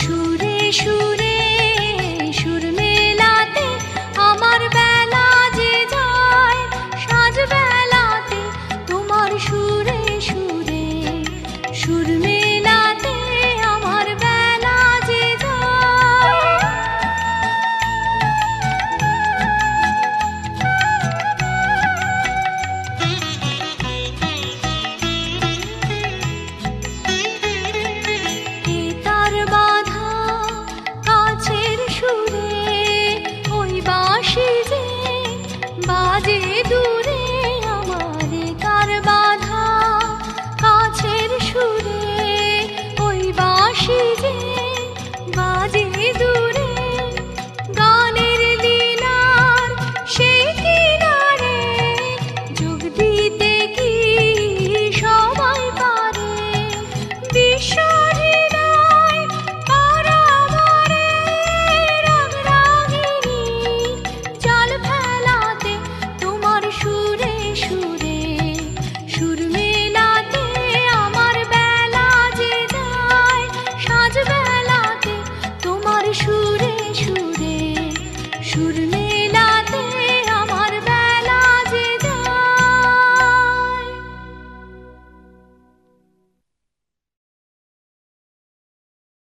সুরে সুরে